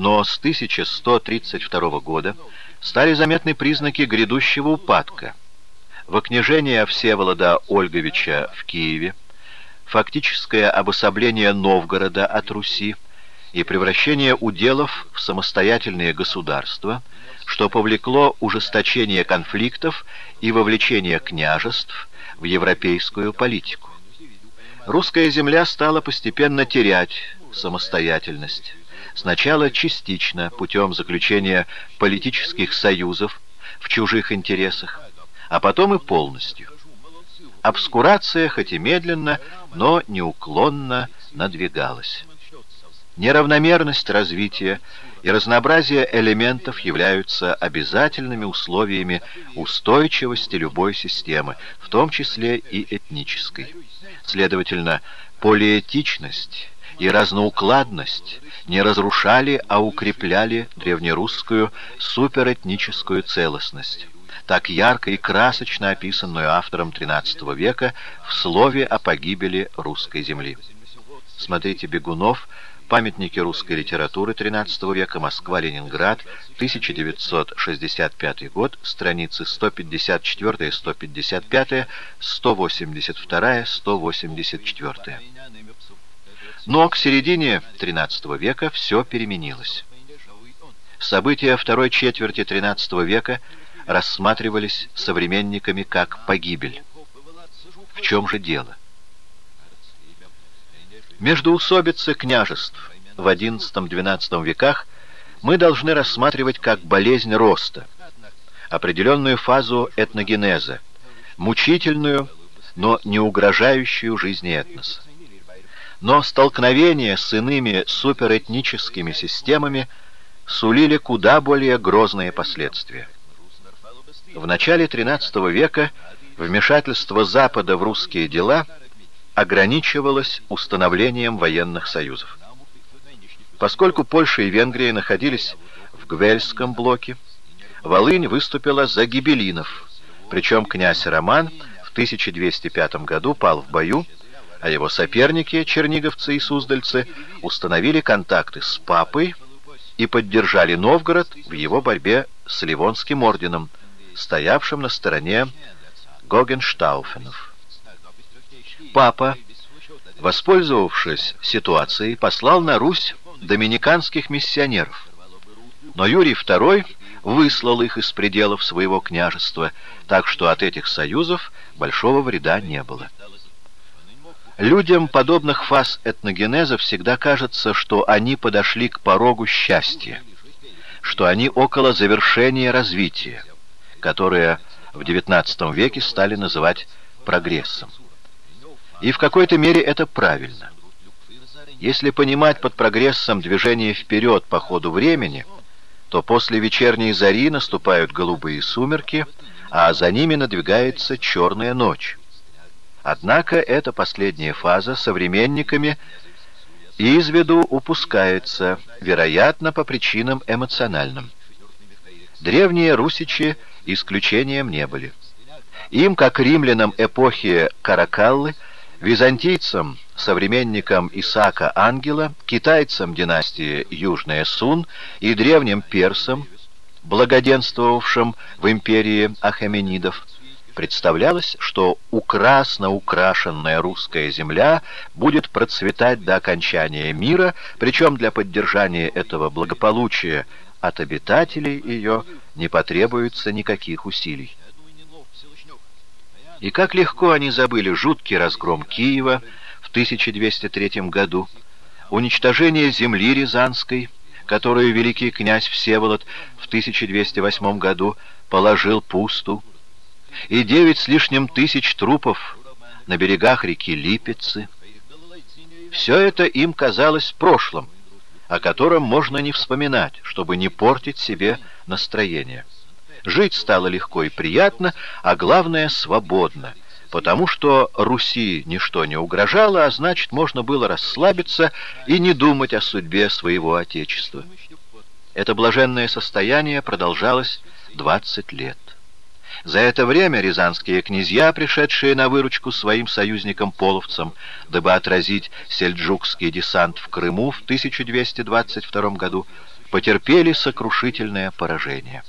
но с 1132 года стали заметны признаки грядущего упадка. Вокнижение Всеволода Ольговича в Киеве, фактическое обособление Новгорода от Руси и превращение уделов в самостоятельные государства, что повлекло ужесточение конфликтов и вовлечение княжеств в европейскую политику. Русская земля стала постепенно терять самостоятельность. Сначала частично, путем заключения политических союзов в чужих интересах, а потом и полностью. Обскурация, хоть и медленно, но неуклонно надвигалась. Неравномерность развития и разнообразие элементов являются обязательными условиями устойчивости любой системы, в том числе и этнической. Следовательно, полиэтичность и разноукладность не разрушали, а укрепляли древнерусскую суперэтническую целостность, так ярко и красочно описанную автором XIII века в слове о погибели русской земли. Смотрите «Бегунов», Памятники русской литературы XIII века, Москва-Ленинград, 1965 год, страницы 154, 155, 182, 184. Но к середине XIII века все переменилось. События второй четверти XIII века рассматривались современниками как погибель. В чем же дело? Междоусобицы княжеств в XI-XII веках мы должны рассматривать как болезнь роста, определенную фазу этногенеза, мучительную, но не угрожающую жизни этноса. Но столкновения с иными суперэтническими системами сулили куда более грозные последствия. В начале XIII века вмешательство Запада в русские дела – ограничивалось установлением военных союзов. Поскольку Польша и Венгрия находились в Гвельском блоке, Волынь выступила за гибелинов, причем князь Роман в 1205 году пал в бою, а его соперники, черниговцы и суздальцы, установили контакты с папой и поддержали Новгород в его борьбе с Ливонским орденом, стоявшим на стороне Гогенштауфенов. Папа, воспользовавшись ситуацией, послал на Русь доминиканских миссионеров. Но Юрий II выслал их из пределов своего княжества, так что от этих союзов большого вреда не было. Людям подобных фаз этногенеза всегда кажется, что они подошли к порогу счастья, что они около завершения развития, которое в XIX веке стали называть прогрессом. И в какой-то мере это правильно. Если понимать под прогрессом движение вперед по ходу времени, то после вечерней зари наступают голубые сумерки, а за ними надвигается черная ночь. Однако эта последняя фаза современниками из виду упускается, вероятно, по причинам эмоциональным. Древние русичи исключением не были. Им, как римлянам эпохи Каракаллы, Византийцам, современникам Исаака Ангела, китайцам династии Южная Сун и древним персам, благоденствовавшим в империи Ахеменидов, представлялось, что украсно украшенная русская земля будет процветать до окончания мира, причем для поддержания этого благополучия от обитателей ее не потребуется никаких усилий. И как легко они забыли жуткий разгром Киева в 1203 году, уничтожение земли Рязанской, которую великий князь Всеволод в 1208 году положил пусту, и девять с лишним тысяч трупов на берегах реки Липецы. Все это им казалось прошлым, о котором можно не вспоминать, чтобы не портить себе настроение. Жить стало легко и приятно, а главное — свободно, потому что Руси ничто не угрожало, а значит, можно было расслабиться и не думать о судьбе своего Отечества. Это блаженное состояние продолжалось 20 лет. За это время рязанские князья, пришедшие на выручку своим союзникам-половцам, дабы отразить сельджукский десант в Крыму в 1222 году, потерпели сокрушительное поражение.